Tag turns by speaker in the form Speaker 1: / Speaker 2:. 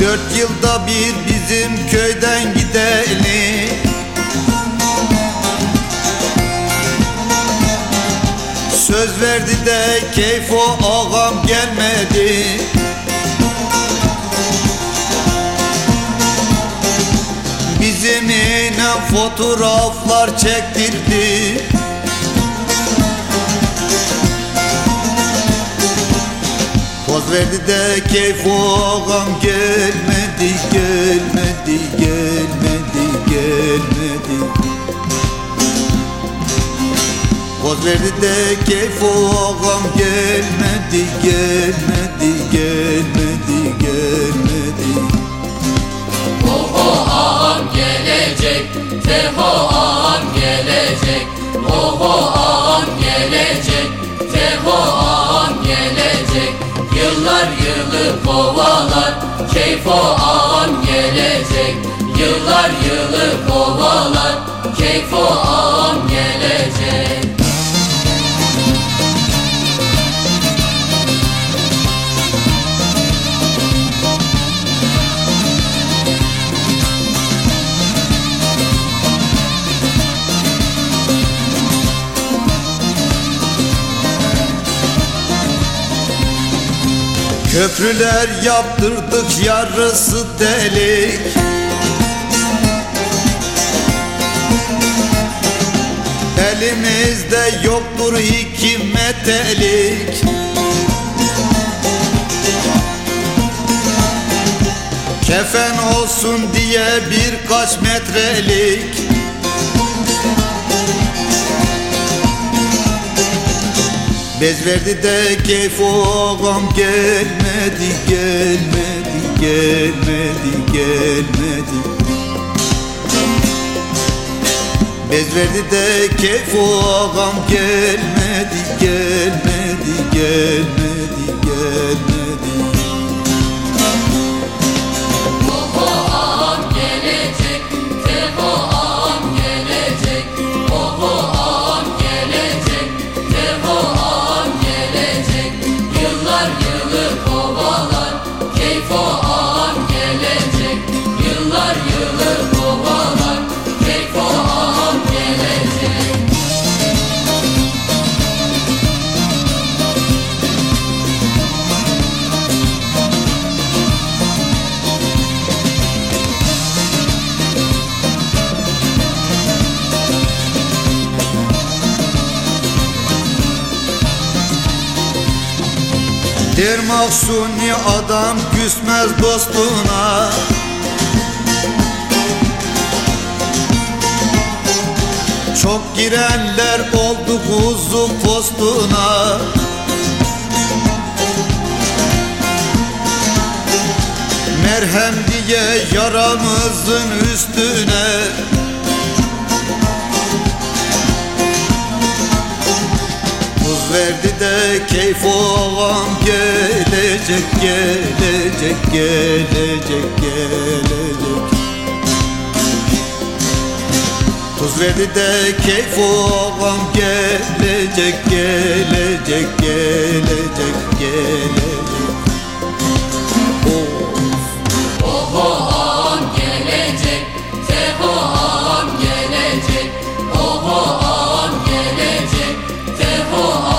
Speaker 1: Dört yılda bir bizim köyden gidelim. Söz verdi de keyfo ağam gelmedi. Bizim yine fotoğraflar çektirdi verdi de keyfo ağam gelmedi Gelmedi, gelmedi, gelmedi. Poz verdi de ağam gelmedi Gelmedi, gelmedi,
Speaker 2: Keyfo ağam gelecek Yıllar yılı kovalar, Keyfo ağam gelecek
Speaker 1: Köprüler yaptırdık yarısı delik. Elimizde yoktur iki metelik. Kefen olsun diye birkaç metrelik. Bez verdi de keyf ağam gelmedi gelmedi gelmedi gelmedi. Bez verdi de keyf ağam. Gelmedi gelmedi gelmedi gelmedi Der mahsuni adam küsmez dostuna. Çok girenler oldu kuzu postuna. Merhem diye yaramızın üstüne verdi de keyif oğlan gelecek gelecek gelecek gelecek Tuz verdi de keyif oğlan gelecek gelecek gelecek gelecek Of Oğlan gelecek Tehoan gelecek Oğlan gelecek Tehoan